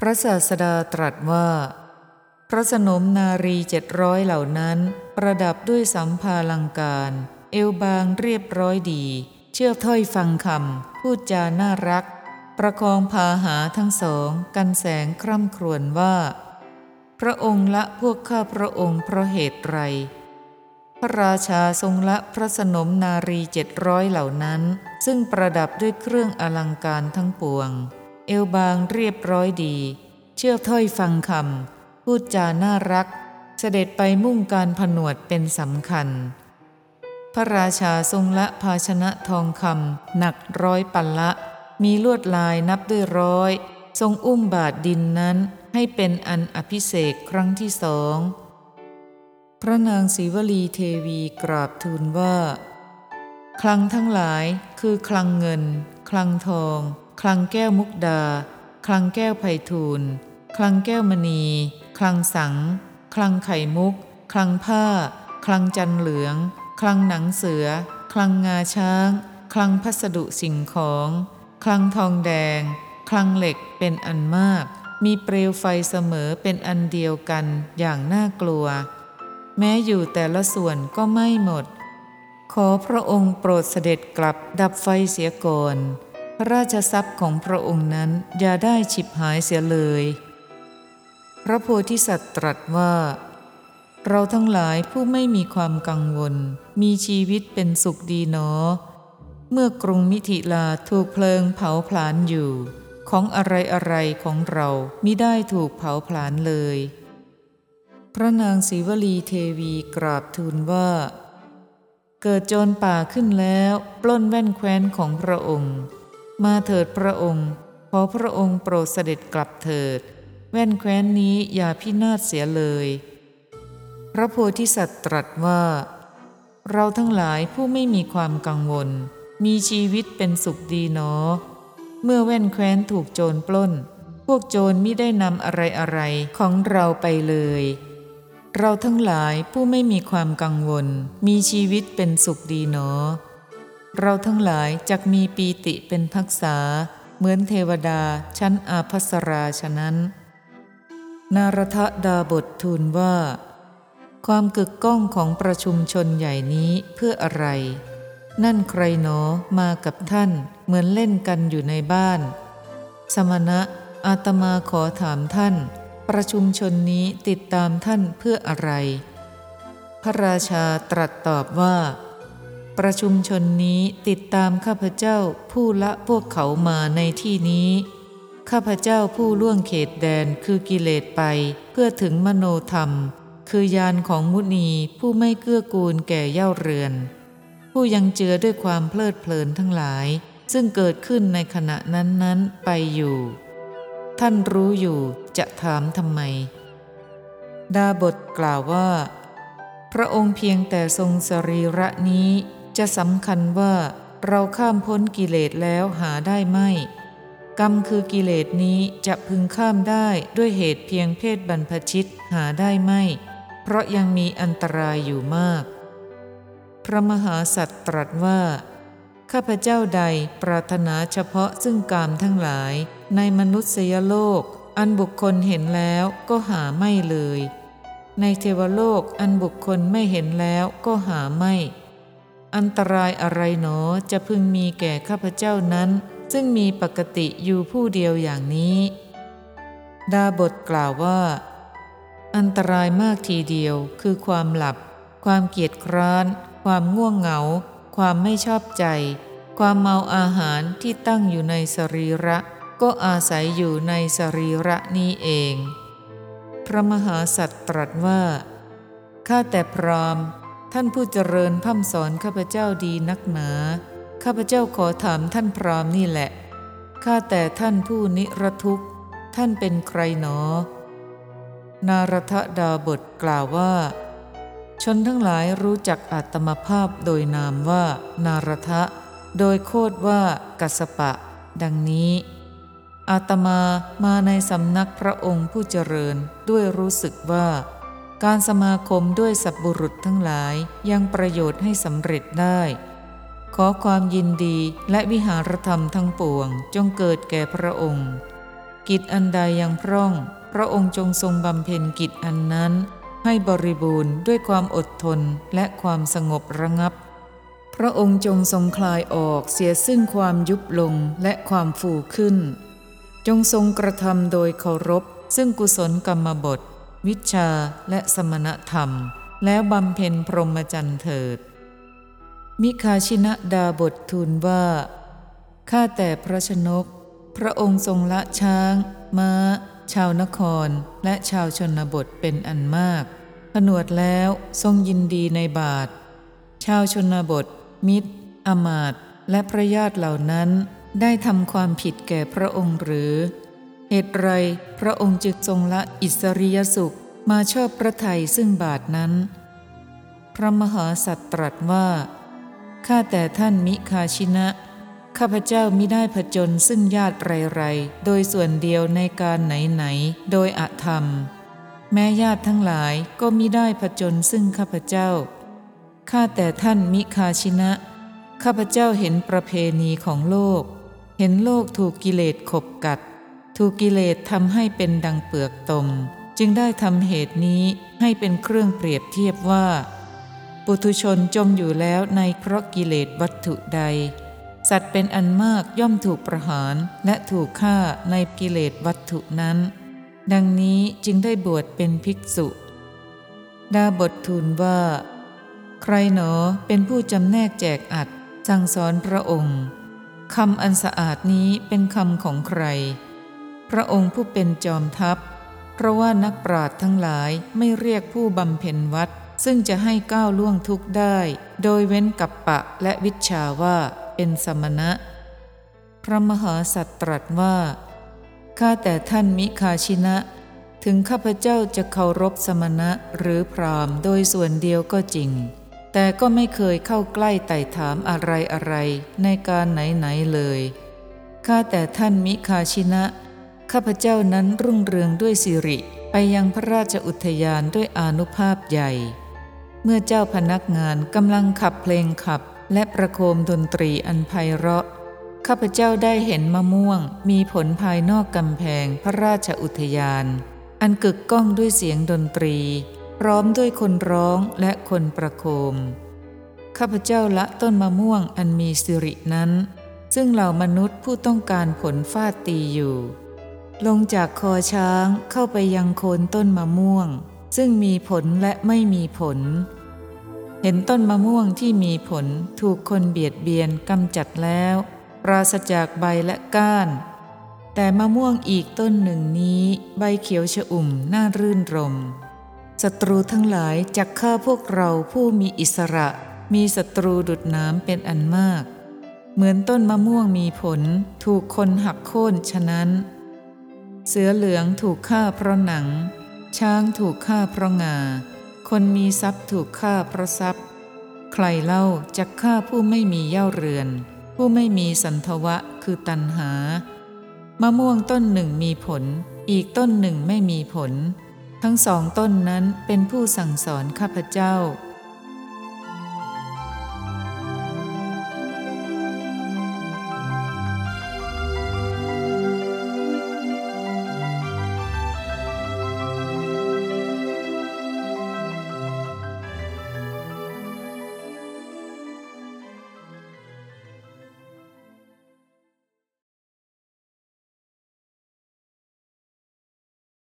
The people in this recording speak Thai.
พระศาสดาตรัสว่า พระสนมนารีเจ็ดร้อยเหล่านั้น ประดับด้วยสัมภาลังการ เอวบางเรียบร้อยดี เชื่อถ้อยฟังคำพูดจาน่ารัก ประคองพาหาทั้งสอง กันแสงคร่ำครวญว่า พระองค์ละพวกข้าพระองค์เพราะเหตุไร พระราชาทรงละพระสนมนารีเจ็ดร้อยเหล่านั้น ซึ่งประดับด้วยเครื่องอลังการทั้งปวง เอวบางเรียบร้อยดี เชื่อถ้อยฟังคำพูดจาน่ารัก เสด็จไปมุ่งการผนวดเป็นสำคัญ พระราชาทรงละภาชนะทองคำหนักร้อยปันละ มีลวดลายนับด้วยร้อย ทรงอุ้มบาทดินนั้นให้เป็นอันอภิเษกครั้งที่สอง พระนางศรีวลีเทวีกราบทูลว่า คลังทั้งหลายคือคลังเงิน คลังทอง คลังแก้วมุกดา คลังแก้วไพทูลคลังแก้วมณี คลังสัง คลังไข่มุก คลังผ้า คลังจันเหลือง คลังหนังเสือ คลังงาช้าง คลังพัสดุสิ่งของ คลังทองแดง คลังเหล็กเป็นอันมาก มีเปลวไฟเสมอเป็นอันเดียวกันอย่างน่ากลัว แม้อยู่แต่ละส่วนก็ไม่หมด ขอพระองค์โปรดเสด็จกลับดับไฟเสียก่อน พระราชทรัพย์ของพระองค์นั้นอย่าได้ฉิบหายเสียเลย พระโพธิสัตว์ตรัสว่า เราทั้งหลายผู้ไม่มีความกังวล มีชีวิตเป็นสุขดีหนอ เมื่อกรุงมิถิลาถูกเพลิงเผาผลาญอยู่ ของอะไรอะไรของเรามิได้ถูกเผาผลาญเลย พระนางศรีวลีเทวีกราบทูลว่า เกิดโจรป่าขึ้นแล้ว ปล้นแว่นแคว้นของพระองค์ มาเถิดพระองค์ ขอพระองค์โปรดเสด็จกลับเถิด แว่นแคว้นนี้อย่าพินาศเสียเลย พระโพธิสัตว์ตรัสว่า เราทั้งหลายผู้ไม่มีความกังวล มีชีวิตเป็นสุขดีหนอ เมื่อแว่นแคว้นถูกโจรปล้น พวกโจรไม่ได้นำอะไรอะไรของเราไปเลย เราทั้งหลายผู้ไม่มีความกังวล มีชีวิตเป็นสุขดีหนอ เราทั้งหลายจักมีปีติเป็นพักษา เหมือนเทวดาชั้นอาภัสราฉะนั้น นารทดาบททูลว่า ความกึกก้องของประชุมชนใหญ่นี้เพื่ออะไร นั่นใครหนอมากับท่านเหมือนเล่นกันอยู่ในบ้าน สมณะอาตมาขอถามท่าน ประชุมชนนี้ติดตามท่านเพื่ออะไร พระราชาตรัสตอบว่า ประชุมชนนี้ติดตามข้าพเจ้าผู้ละพวกเขามาในที่นี้ ข้าพเจ้าผู้ล่วงเขตแดนคือกิเลสไป เพื่อถึงมโนธรรม คือยานของมุนีผู้ไม่เกื้อกูลแก่เย่าเรือน ผู้ยังเจือด้วยความเพลิดเพลินทั้งหลาย ซึ่งเกิดขึ้นในขณะนั้นๆไปอยู่ ท่านรู้อยู่จะถามทำไม ดาบทกล่าวว่า พระองค์เพียงแต่ทรงสรีระนี้ จะสำคัญว่าเราข้ามพ้นกิเลสแล้วหาได้ไม่ กรรมคือกิเลสนี้จะพึงข้ามได้ด้วยเหตุเพียงเพศบรรพชิตหาได้ไม่ เพราะยังมีอันตรายอยู่มาก พระมหาสัตว์ตรัสว่า ข้าพเจ้าใดปรารถนาเฉพาะซึ่งกามทั้งหลายในมนุษยโลก อันบุคคลเห็นแล้วก็หาไม่เลย ในเทวโลกอันบุคคลไม่เห็นแล้วก็หาไม่ อันตรายอะไรหนอจะพึงมีแก่ข้าพเจ้านั้น ซึ่งมีปกติอยู่ผู้เดียวอย่างนี้ ดาบทกล่าวว่า อันตรายมากทีเดียวคือความหลับ ความเกียจคร้าน ความง่วงเหงา ความไม่ชอบใจ ความเมาอาหารที่ตั้งอยู่ในสรีระ ก็อาศัยอยู่ในสรีระนี้เอง พระมหาสัตว์ตรัสว่าข้าแต่พราม ท่านผู้เจริญพร่ำสอนข้าพเจ้าดีนักหนา ข้าพเจ้าขอถามท่านพรามนี่แหละ ข้าแต่ท่านผู้นิรทุกข์ ท่านเป็นใครหนอ นารทดาบทกล่าวว่า ชนทั้งหลายรู้จักอัตมภาพโดยนามว่า นารทะ โดยโคดว่ากัสปะ ดังนี้ อาตมามาในสำนักพระองค์ผู้เจริญด้วยรู้สึกว่า การสมาคมด้วยสัพบุรุษทั้งหลายยังประโยชน์ให้สำเร็จได้ ขอความยินดีและวิหารธรรมทั้งปวงจงเกิดแก่พระองค์ กิจอันใดยังพร่อง พระองค์จงทรงบำเพ็ญกิจอันนั้น ให้บริบูรณ์ด้วยความอดทนและความสงบระงับ พระองค์จงทรงคลายออกเสียซึ่งความยุบลงและความฟูขึ้น จงทรงกระทำโดยเคารพซึ่งกุศลกรรมบท วิชาและสมณธรรม แล้วบำเพ็ญพรหมจรรย์เถิด มิคาชินะดาบททูลว่า ข้าแต่พระชนก พระองค์ทรงละช้าง ม้า ชาวนคร และชาวชนบทเป็นอันมาก ผนวดแล้วทรงยินดีในบาท ชาวชนบท มิตร อมาตและพระญาติเหล่านั้นได้ทำความผิดแก่พระองค์หรือ เหตุไรพระองค์จึงทรงละอิสริยสุขมาชอบพระทัยซึ่งบาทนั้น พระมหาสัตว์ตรัสว่า ข้าแต่ท่านมิคาชินะ ข้าพเจ้ามิได้ผจญซึ่งญาติไรๆ โดยส่วนเดียวในการไหนๆ โดยอธรรม แม้ญาติทั้งหลายก็มิได้ผจญซึ่งข้าพเจ้า ข้าแต่ท่านมิคาชินะ ข้าพเจ้าเห็นประเพณีของโลก เห็นโลกถูกกิเลสขบกัด ถูกกิเลสทำให้เป็นดังเปลือกตม จึงได้ทำเหตุนี้ให้เป็นเครื่องเปรียบเทียบว่า ปุถุชนจมอยู่แล้วในเพราะกิเลสวัตถุใด สัตว์เป็นอันมากย่อมถูกประหารและถูกฆ่าในกิเลสวัตถุนั้น ดังนี้จึงได้บวชเป็นภิกษุ ดาบททูลว่า ใครหนอเป็นผู้จำแนกแจกอัดสั่งสอนพระองค์คำอันสะอาดนี้เป็นคำของใคร พระองค์ผู้เป็นจอมทัพ เพราะว่านักปราชญ์ทั้งหลายไม่เรียกผู้บำเพ็ญวัด ซึ่งจะให้ก้าวล่วงทุกข์ได้ โดยเว้นกับปะและวิชาว่าเป็นสมณะ พระมหาสัตตรัสว่า ข้าแต่ท่านมิคาชินะ ถึงข้าพเจ้าจะเคารพสมณะหรือพรามโดยส่วนเดียวก็จริง แต่ก็ไม่เคยเข้าใกล้ไต่ถามอะไรอะไรในการไหนๆเลย ข้าแต่ท่านมิคาชินะ ข้าพเจ้านั้นรุ่งเรืองด้วยสิริไปยังพระราชอุทยานด้วยอานุภาพใหญ่ เมื่อเจ้าพนักงานกำลังขับเพลงขับ และประโคมดนตรีอันไพเราะ ข้าพเจ้าได้เห็นมะม่วง มีผลภายนอกกำแพงพระราชอุทยาน อันกึกก้องด้วยเสียงดนตรี พร้อมด้วยคนร้องและคนประโคม ข้าพเจ้าละต้นมะม่วงอันมีสิรินั้น ซึ่งเหล่ามนุษย์ผู้ต้องการผลฟาดตีอยู่ ลงจากคอช้างเข้าไปยังโคนต้นมะม่วง ซึ่งมีผลและไม่มีผล เห็นต้นมะม่วงที่มีผลถูกคนเบียดเบียนกำจัดแล้ว ปราศจากใบและก้าน แต่มะม่วงอีกต้นหนึ่งนี้ ใบเขียวชอุ่มน่ารื่นรมศัตรูทั้งหลายจักฆ่าพวกเราผู้มีอิสระ มีศัตรูดุดน้ำเป็นอันมาก เหมือนต้นมะม่วงมีผลถูกคนหักโค่นฉะนั้น เสือเหลืองถูกฆ่าเพราะหนัง ช้างถูกฆ่าเพราะงา คนมีทรัพย์ถูกฆ่าเพราะทรัพย์ ใครเล่าจะฆ่าผู้ไม่มีเย่าเรือน ผู้ไม่มีสันทวะคือตันหา มะม่วงต้นหนึ่งมีผล อีกต้นหนึ่งไม่มีผล ทั้งสองต้นนั้นเป็นผู้สั่งสอนข้าพเจ้า